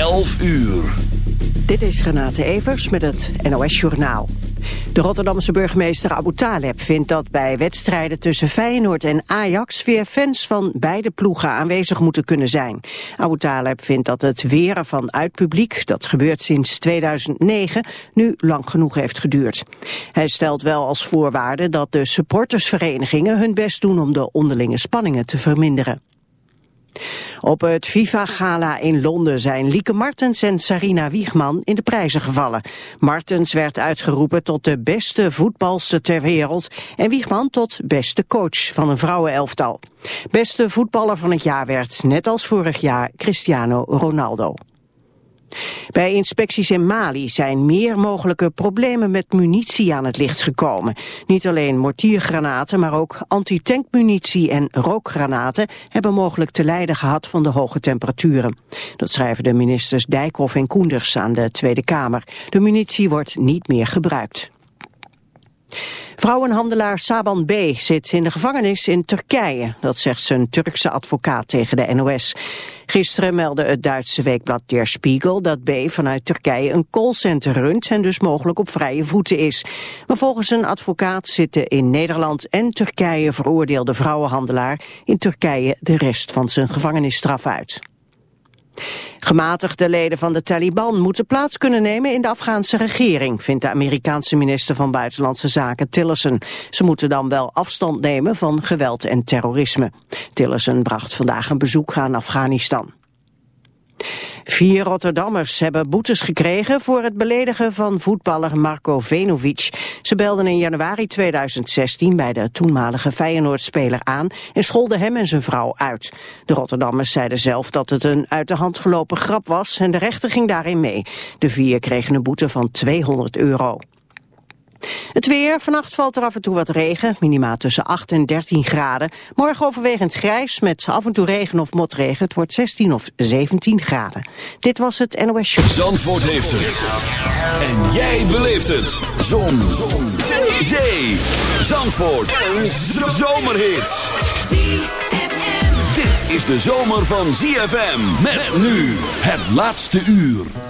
11 uur. Dit is Renate Evers met het NOS Journaal. De Rotterdamse burgemeester Abu Taleb vindt dat bij wedstrijden tussen Feyenoord en Ajax weer fans van beide ploegen aanwezig moeten kunnen zijn. Abu Taleb vindt dat het weren van uitpubliek, dat gebeurt sinds 2009, nu lang genoeg heeft geduurd. Hij stelt wel als voorwaarde dat de supportersverenigingen hun best doen om de onderlinge spanningen te verminderen. Op het FIFA-gala in Londen zijn Lieke Martens en Sarina Wiegman in de prijzen gevallen. Martens werd uitgeroepen tot de beste voetbalster ter wereld en Wiegman tot beste coach van een vrouwenelftal. Beste voetballer van het jaar werd, net als vorig jaar, Cristiano Ronaldo. Bij inspecties in Mali zijn meer mogelijke problemen met munitie aan het licht gekomen. Niet alleen mortiergranaten, maar ook antitankmunitie en rookgranaten hebben mogelijk te lijden gehad van de hoge temperaturen. Dat schrijven de ministers Dijkhoff en Koenders aan de Tweede Kamer. De munitie wordt niet meer gebruikt. Vrouwenhandelaar Saban B. zit in de gevangenis in Turkije. Dat zegt zijn Turkse advocaat tegen de NOS. Gisteren meldde het Duitse weekblad Der Spiegel dat B. vanuit Turkije een callcenter runt en dus mogelijk op vrije voeten is. Maar volgens een advocaat zitten in Nederland en Turkije veroordeelde vrouwenhandelaar in Turkije de rest van zijn gevangenisstraf uit. Gematigde leden van de Taliban moeten plaats kunnen nemen in de Afghaanse regering, vindt de Amerikaanse minister van Buitenlandse Zaken Tillerson. Ze moeten dan wel afstand nemen van geweld en terrorisme. Tillerson bracht vandaag een bezoek aan Afghanistan. Vier Rotterdammers hebben boetes gekregen voor het beledigen van voetballer Marco Venovic. Ze belden in januari 2016 bij de toenmalige Feyenoord-speler aan en scholden hem en zijn vrouw uit. De Rotterdammers zeiden zelf dat het een uit de hand gelopen grap was en de rechter ging daarin mee. De vier kregen een boete van 200 euro. Het weer, vannacht valt er af en toe wat regen, minimaal tussen 8 en 13 graden. Morgen overwegend grijs met af en toe regen of motregen. Het wordt 16 of 17 graden. Dit was het NOS Show. Zandvoort heeft het. En jij beleeft het. Zon. Zon. Zee. Zee. Zandvoort. Een zomerhit. Dit is de zomer van ZFM. Met nu het laatste uur.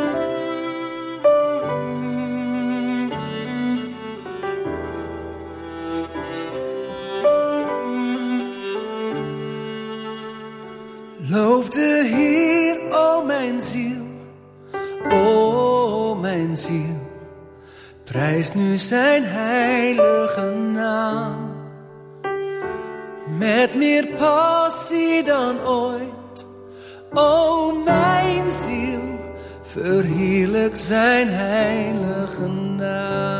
Ziel, o mijn ziel. Prijs nu zijn heilige naam. Met meer passie dan ooit, o mijn ziel. Verheerlijk zijn heilige naam.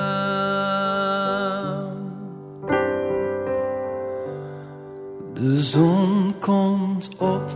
De zon komt op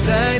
Zijn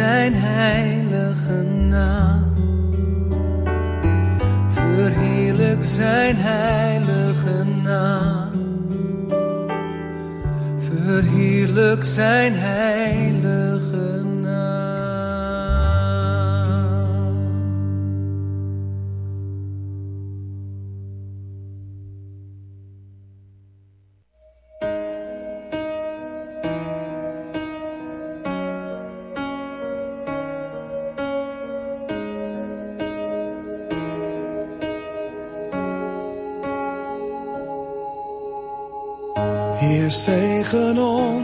Zijn heilige naam. Verheerlijk zijn heilige naam. Verheerlijk zijn heilige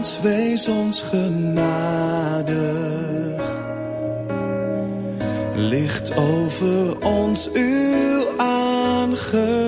ons, wees ons genadig. Licht over ons uw aangezicht.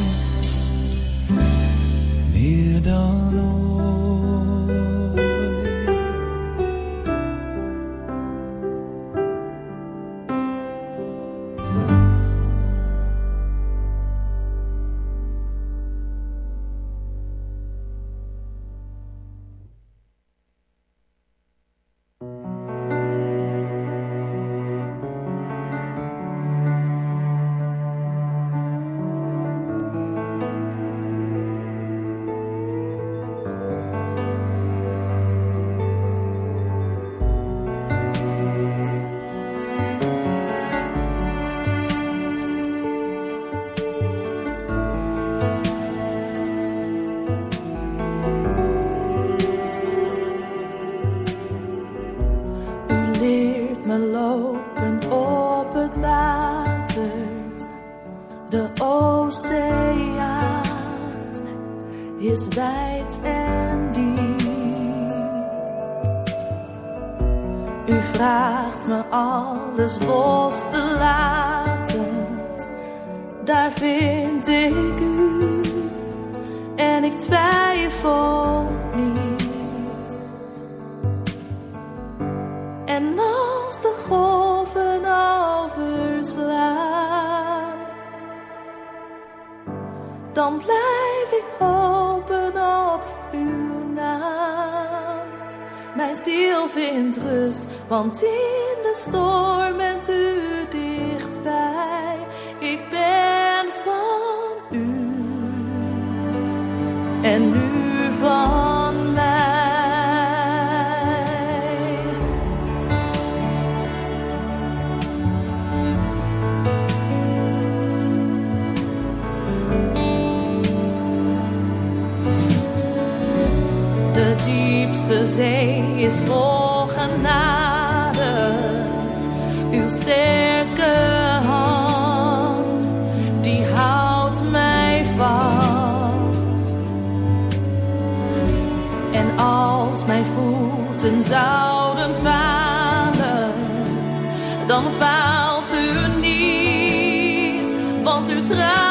dan faalt u niet, want uw trouw